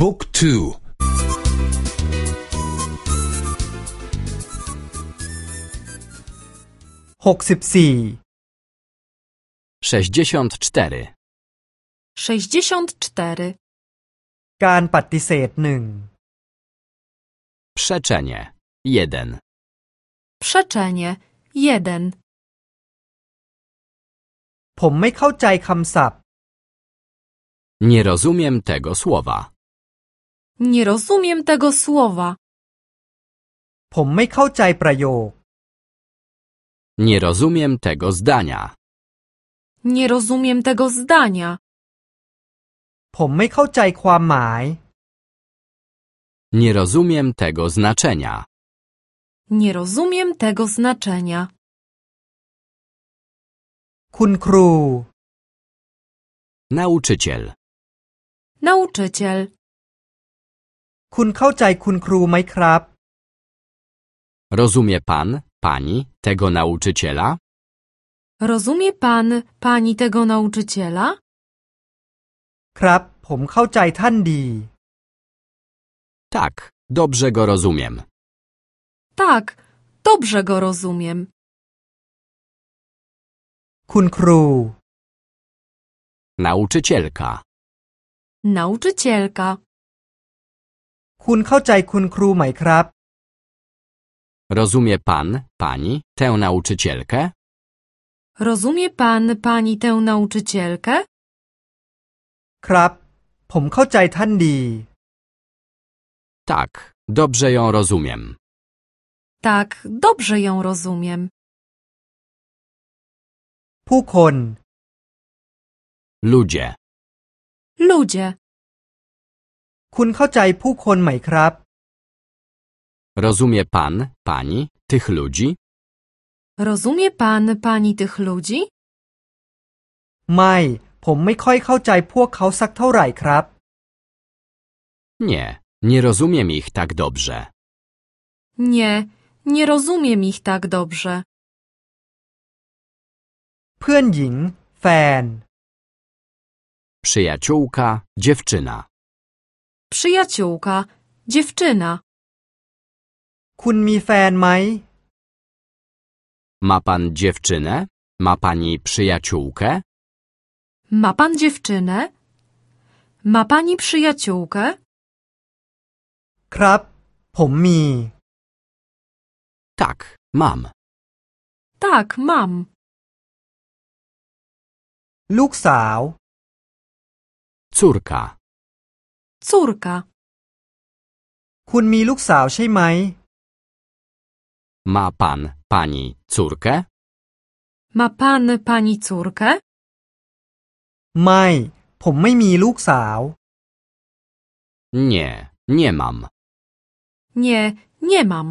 บุ๊กทู หกสิบสี่ sześćdziesiąt cztery, 64. การปฏิเสธหนึ่ง przeczenie jeden, Przeczenie 1. ผมไม่เข้าใจคำศัพท์ nie rozumiem tego słowa, Nie rozumiem tego słowa. ผมไม่เข้าใจประโยค nie rozumiem tego zdania, Nie rozumiem tego zdania. ผมไม่เข้าใจความหมาย nie rozumiem tego znaczenia, Nie rozumiem tego znaczenia. คุณครู nauczyciel, Nauczyciel. คุณเข้าใจคุณครูไหมครับ rozumie pan, pani tego nauczyciela? Rozumie pan, pani tego nauczyciela? ครับ ผมเข้าใจท่านดี Tak, dobrze go rozumiem. Tak, dobrze go rozumiem. คุณครู Nauczycielka, Nauczycielka. คุณเข้าใจคุณครูไหมครับ rozumie pan, pani tę nauczycielkę? Rozumie pan, pani tę nauczycielkę? ครับ ผมเข้าใจท่านดี Tak, dobrze ją rozumiem. Tak, dobrze ją rozumiem. ผู้คน Ludzie, Ludzie. คุณเข้าใจผู้คนไหมครับ rozumie pan, pani tych ludzi? Rozumie pan, pani tych ludzi? ไม่ ผมไม่ค่อยเข้าใจพวกเขาสักเท่าไหร่ครับ Nie, nie rozumiem ich tak dobrze. Nie, nie rozumiem ich tak dobrze. เพื่อนหญิง แฟน Przyjaciółka, dziewczyna. Przyjaciółka, dziewczyna. คุณมีแฟนไหม Ma pan dziewczynę? Ma pani przyjaciółkę? Ma pan dziewczynę? Ma pani przyjaciółkę? ครับ ผมมี Tak, mam. Tak, mam. ลูกสาว Córka. Córka. คุณมีลูกสาวใช่ไหม Ma pan, pani córkę? Ma pan, pani córkę? ไม่ ผมไม่มีลูกสาว Nie, nie mam. Nie, nie mam.